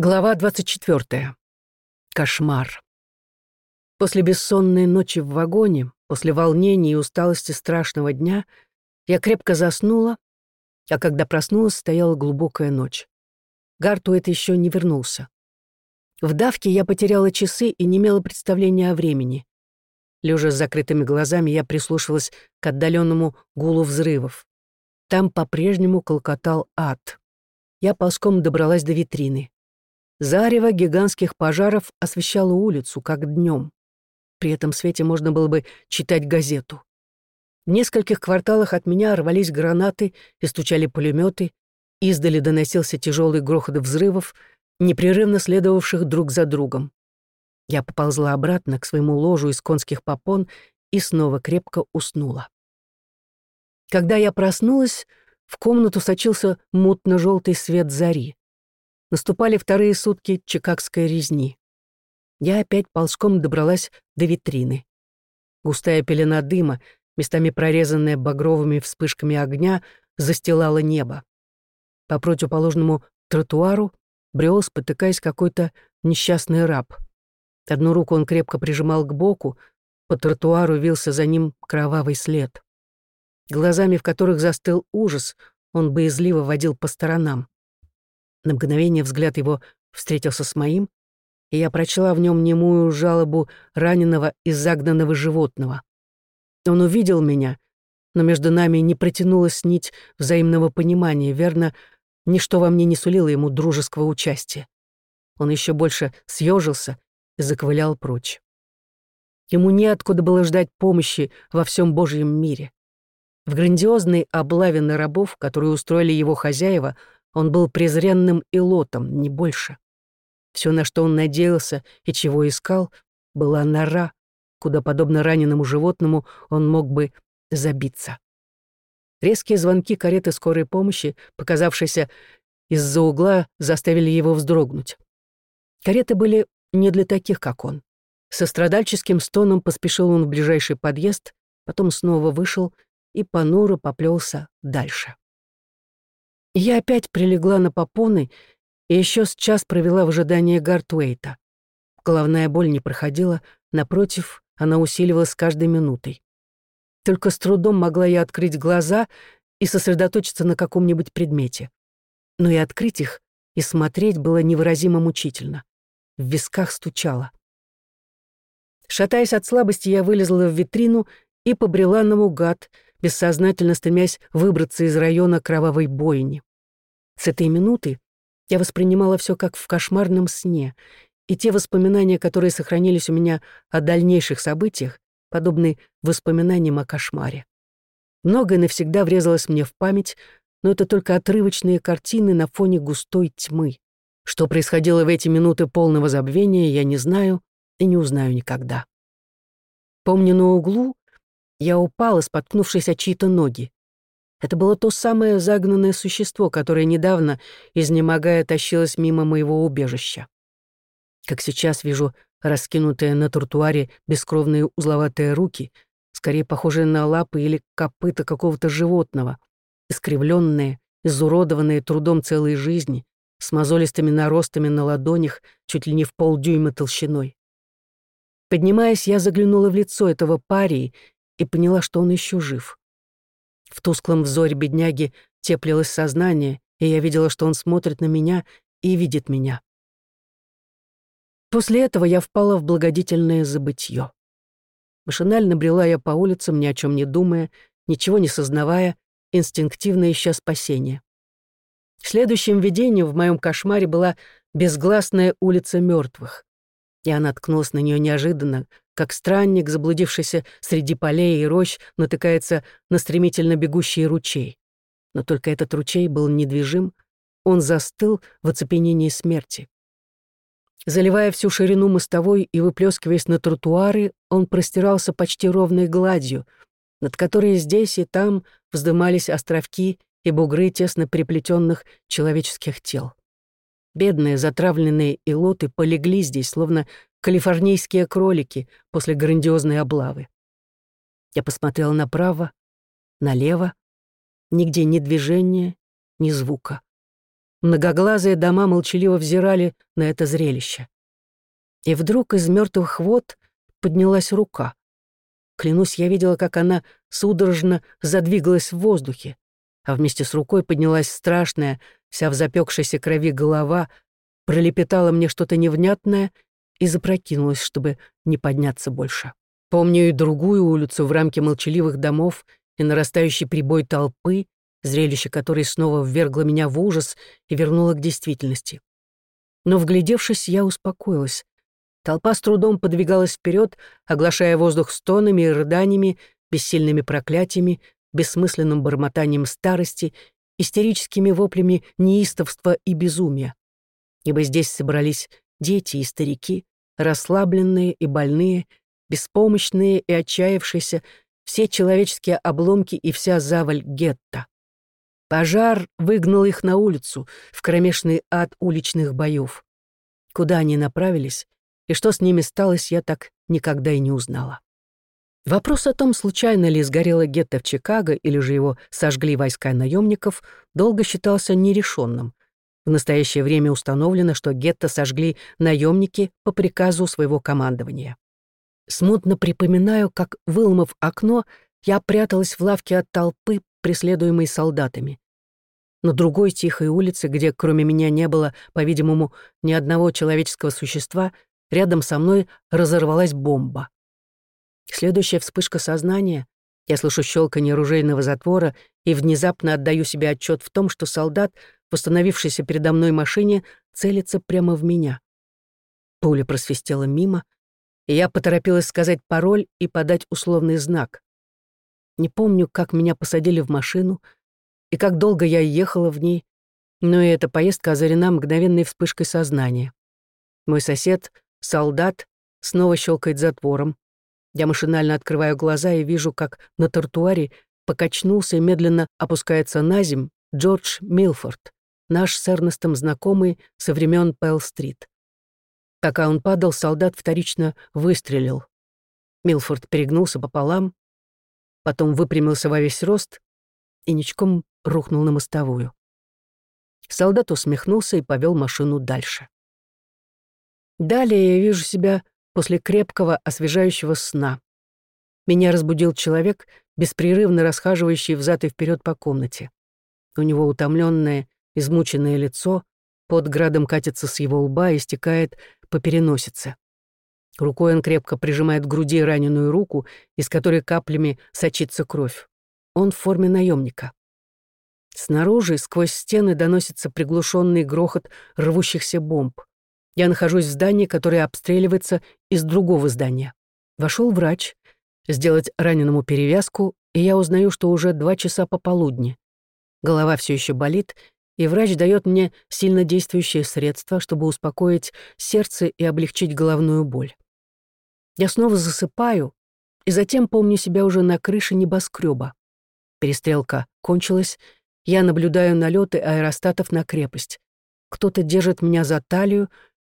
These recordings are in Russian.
Глава 24. Кошмар. После бессонной ночи в вагоне, после волнений и усталости страшного дня, я крепко заснула, а когда проснулась, стояла глубокая ночь. Гартуэт еще не вернулся. В давке я потеряла часы и не имела представления о времени. Лежа с закрытыми глазами, я прислушивалась к отдаленному гулу взрывов. Там по-прежнему колкотал ад. Я ползком добралась до витрины. Зарево гигантских пожаров освещало улицу, как днем. При этом свете можно было бы читать газету. В нескольких кварталах от меня рвались гранаты и стучали пулеметы, издали доносился тяжелый грохот взрывов, непрерывно следовавших друг за другом. Я поползла обратно к своему ложу из конских попон и снова крепко уснула. Когда я проснулась, в комнату сочился мутно-желтый свет зари. Наступали вторые сутки чикагской резни. Я опять ползком добралась до витрины. Густая пелена дыма, местами прорезанная багровыми вспышками огня, застилала небо. По противоположному тротуару брел, спотыкаясь, какой-то несчастный раб. Одну руку он крепко прижимал к боку, по тротуару вился за ним кровавый след. Глазами, в которых застыл ужас, он боязливо водил по сторонам. На мгновение взгляд его встретился с моим, и я прочла в нем немую жалобу раненого и загнанного животного. Он увидел меня, но между нами не протянулась нить взаимного понимания, верно, ничто во мне не сулило ему дружеского участия. Он еще больше съежился и заковылял прочь. Ему неоткуда было ждать помощи во всем Божьем мире. В грандиозной облаве на рабов, которую устроили его хозяева, он был презренным илотом, не больше. Все, на что он надеялся и чего искал, была нора, куда, подобно раненому животному, он мог бы забиться. Резкие звонки кареты скорой помощи, показавшиеся из-за угла, заставили его вздрогнуть. Кареты были не для таких, как он. Со страдальческим стоном поспешил он в ближайший подъезд, потом снова вышел и понуро поплелся дальше. Я опять прилегла на попоны и еще с час провела в ожидании Гартуэйта. Головная боль не проходила, напротив, она усиливалась с каждой минутой. Только с трудом могла я открыть глаза и сосредоточиться на каком-нибудь предмете. Но и открыть их, и смотреть было невыразимо мучительно. В висках стучало. Шатаясь от слабости, я вылезла в витрину и побрела наугад, бессознательно стремясь выбраться из района кровавой бойни. С этой минуты я воспринимала все как в кошмарном сне, и те воспоминания, которые сохранились у меня о дальнейших событиях, подобны воспоминаниям о кошмаре. Многое навсегда врезалось мне в память, но это только отрывочные картины на фоне густой тьмы. Что происходило в эти минуты полного забвения, я не знаю и не узнаю никогда. Помню, на углу я упала, споткнувшись о чьи-то ноги. Это было то самое загнанное существо, которое недавно, изнемогая, тащилось мимо моего убежища. Как сейчас вижу раскинутые на тротуаре бескровные узловатые руки, скорее похожие на лапы или копыта какого-то животного, искривленные, изуродованные трудом целой жизни, с мозолистыми наростами на ладонях чуть ли не в полдюйма толщиной. Поднимаясь, я заглянула в лицо этого парии и поняла, что он еще жив. В тусклом взоре бедняги теплилось сознание, и я видела, что он смотрит на меня и видит меня. После этого я впала в благодетельное забытье. Машинально брела я по улицам, ни о чем не думая, ничего не сознавая, инстинктивно ища спасения. Следующим видением в моем кошмаре была безгласная улица мертвых. Я наткнулась на нее неожиданно, как странник, заблудившийся среди полей и рощ, натыкается на стремительно бегущий ручей. Но только этот ручей был недвижим, он застыл в оцепенении смерти. Заливая всю ширину мостовой и выплескиваясь на тротуары, он простирался почти ровной гладью, над которой здесь и там вздымались островки и бугры тесно приплетенных человеческих тел. Бедные затравленные илоты полегли здесь, словно калифорнийские кролики после грандиозной облавы. Я посмотрел направо, налево, нигде ни движения, ни звука. Многоглазые дома молчаливо взирали на это зрелище. И вдруг из мертвых вод поднялась рука. Клянусь, я видела, как она судорожно задвигалась в воздухе, а вместе с рукой поднялась страшная, вся в запекшейся крови голова, пролепетала мне что-то невнятное и запрокинулась, чтобы не подняться больше. Помню и другую улицу в рамке молчаливых домов и нарастающий прибой толпы, зрелище которой снова ввергло меня в ужас и вернуло к действительности. Но, вглядевшись, я успокоилась. Толпа с трудом подвигалась вперед, оглашая воздух стонами и рыданиями, бессильными проклятиями, бессмысленным бормотанием старости, истерическими воплями неистовства и безумия. Ибо здесь собрались дети и старики, расслабленные и больные, беспомощные и отчаявшиеся, все человеческие обломки и вся заваль гетто. Пожар выгнал их на улицу, в кромешный ад уличных боев. Куда они направились, и что с ними сталось, я так никогда и не узнала. Вопрос о том, случайно ли сгорело гетто в Чикаго или же его сожгли войска наемников, долго считался нерешенным. В настоящее время установлено, что гетто сожгли наемники по приказу своего командования. Смутно припоминаю, как, выломав окно, я пряталась в лавке от толпы, преследуемой солдатами. На другой тихой улице, где кроме меня не было, по-видимому, ни одного человеческого существа, Рядом со мной разорвалась бомба. Следующая вспышка сознания. Я слышу щелканье оружейного затвора и внезапно отдаю себе отчет в том, что солдат, восстановившийся передо мной машине, целится прямо в меня. Пуля просвистела мимо, и я поторопилась сказать пароль и подать условный знак. Не помню, как меня посадили в машину и как долго я ехала в ней, но и эта поездка озарена мгновенной вспышкой сознания. Мой сосед Солдат снова щелкает затвором. Я машинально открываю глаза и вижу, как на тротуаре покачнулся и медленно опускается на земь Джордж Милфорд, наш с Эрнестом знакомый со времен Пэлл-стрит. Пока он падал, солдат вторично выстрелил. Милфорд перегнулся пополам, потом выпрямился во весь рост и ничком рухнул на мостовую. Солдат усмехнулся и повел машину дальше. Далее я вижу себя после крепкого, освежающего сна. Меня разбудил человек, беспрерывно расхаживающий взад и вперед по комнате. У него утомленное, измученное лицо, под градом катится с его лба и стекает по переносице. Рукой он крепко прижимает к груди раненую руку, из которой каплями сочится кровь. Он в форме наемника. Снаружи, сквозь стены, доносится приглушенный грохот рвущихся бомб. Я нахожусь в здании, которое обстреливается из другого здания. Вошел врач, сделать раненому перевязку, и я узнаю, что уже два часа пополудни. Голова все еще болит, и врач дает мне сильнодействующее средство, чтобы успокоить сердце и облегчить головную боль. Я снова засыпаю, и затем помню себя уже на крыше небоскреба. Перестрелка кончилась, я наблюдаю налеты аэростатов на крепость. Кто-то держит меня за талию,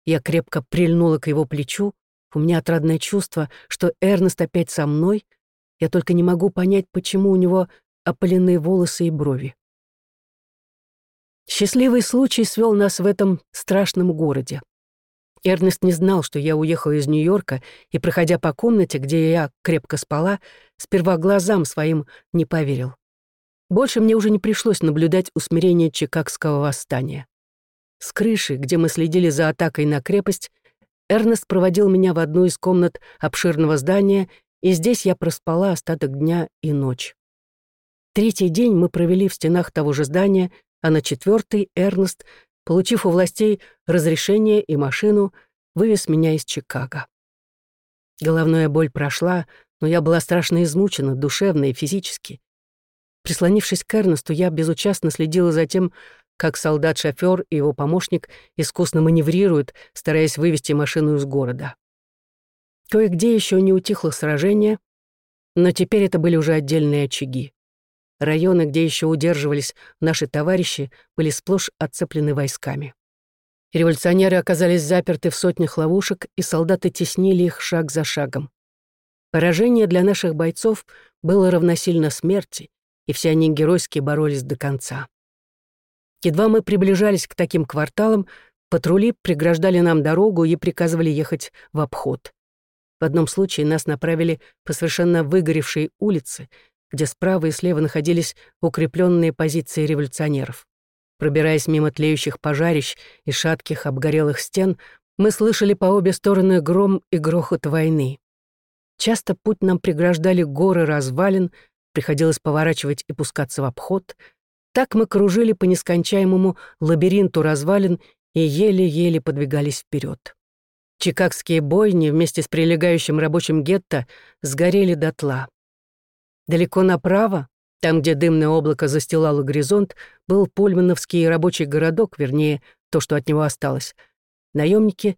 я крепко прильнула к его плечу. У меня отрадное чувство, что Эрнест опять со мной. Я только не могу понять, почему у него опаленные волосы и брови. Счастливый случай свел нас в этом страшном городе. Эрнест не знал, что я уехала из Нью-Йорка, и, проходя по комнате, где я крепко спала, сперва глазам своим не поверил. Больше мне уже не пришлось наблюдать усмирение Чикагского восстания. С крыши, где мы следили за атакой на крепость, Эрнест проводил меня в одну из комнат обширного здания, и здесь я проспала остаток дня и ночь. Третий день мы провели в стенах того же здания, а на четвертый Эрнест, получив у властей разрешение и машину, вывез меня из Чикаго. Головная боль прошла, но я была страшно измучена, душевно и физически. Прислонившись к Эрнесту, я безучастно следила за тем, как солдат-шофёр и его помощник искусно маневрируют, стараясь вывести машину из города. Кое-где еще не утихло сражение, но теперь это были уже отдельные очаги. Районы, где еще удерживались наши товарищи, были сплошь отцеплены войсками. Революционеры оказались заперты в сотнях ловушек, и солдаты теснили их шаг за шагом. Поражение для наших бойцов было равносильно смерти, и все они геройски боролись до конца. Едва мы приближались к таким кварталам, патрули преграждали нам дорогу и приказывали ехать в обход. В одном случае нас направили по совершенно выгоревшей улице, где справа и слева находились укрепленные позиции революционеров. Пробираясь мимо тлеющих пожарищ и шатких обгорелых стен, мы слышали по обе стороны гром и грохот войны. Часто путь нам преграждали горы развалин, приходилось поворачивать и пускаться в обход. Так мы кружили по нескончаемому лабиринту развалин и еле-еле подвигались вперед. Чикагские бойни вместе с прилегающим рабочим гетто сгорели дотла. Далеко направо, там, где дымное облако застилало горизонт, был пульмановский рабочий городок, вернее, то, что от него осталось. Наемники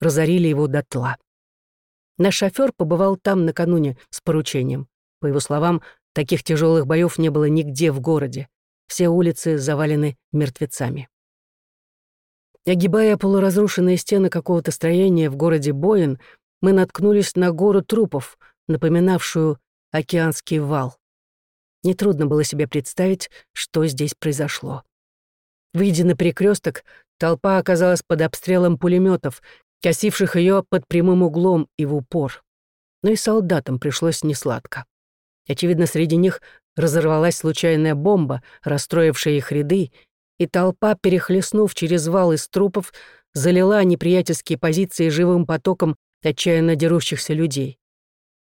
разорили его дотла. Наш шофер побывал там накануне с поручением. По его словам, таких тяжелых боев не было нигде в городе. Все улицы завалены мертвецами. Огибая полуразрушенные стены какого-то строения в городе Боин, мы наткнулись на гору трупов, напоминавшую океанский вал. Нетрудно было себе представить, что здесь произошло. Выйдя на перекресток, толпа оказалась под обстрелом пулеметов, косивших ее под прямым углом и в упор. Но и солдатам пришлось несладко. Очевидно, среди них разорвалась случайная бомба, расстроившая их ряды, и толпа, перехлестнув через вал из трупов, залила неприятельские позиции живым потоком отчаянно дерущихся людей.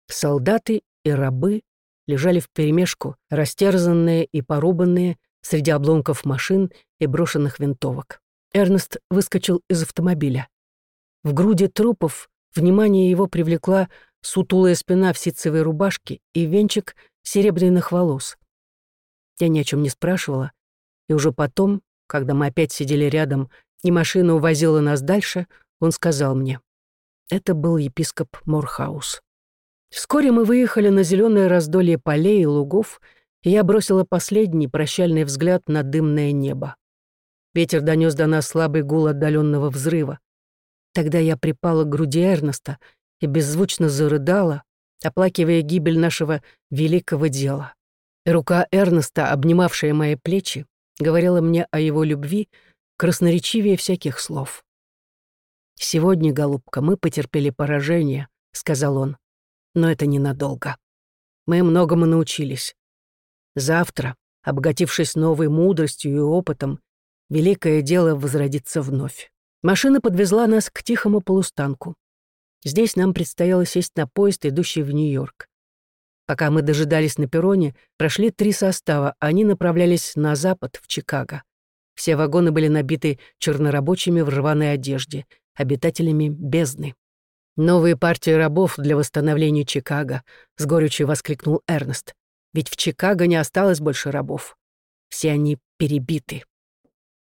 Солдаты и рабы лежали вперемешку, растерзанные и порубанные среди обломков машин и брошенных винтовок. Эрнест выскочил из автомобиля. В груди трупов внимание его привлекла сутулая спина в ситцевой рубашке и венчик серебряных волос. Я ни о чем не спрашивала, и уже потом, когда мы опять сидели рядом, и машина увозила нас дальше, он сказал мне. Это был епископ Морхаус. Вскоре мы выехали на зеленое раздолье полей и лугов, и я бросила последний прощальный взгляд на дымное небо. Ветер донес до нас слабый гул отдаленного взрыва. Тогда я припала к груди Эрнеста и беззвучно зарыдала, оплакивая гибель нашего великого дела. Рука Эрнеста, обнимавшая мои плечи, говорила мне о его любви красноречивее всяких слов. «Сегодня, голубка, мы потерпели поражение», — сказал он но это ненадолго. Мы многому научились. Завтра, обогатившись новой мудростью и опытом, великое дело возродится вновь. Машина подвезла нас к тихому полустанку. Здесь нам предстояло сесть на поезд, идущий в Нью-Йорк. Пока мы дожидались на перроне, прошли три состава, они направлялись на запад, в Чикаго. Все вагоны были набиты чернорабочими в рваной одежде, обитателями бездны. «Новые партии рабов для восстановления Чикаго», — с горечью воскликнул Эрнест. «Ведь в Чикаго не осталось больше рабов. Все они перебиты».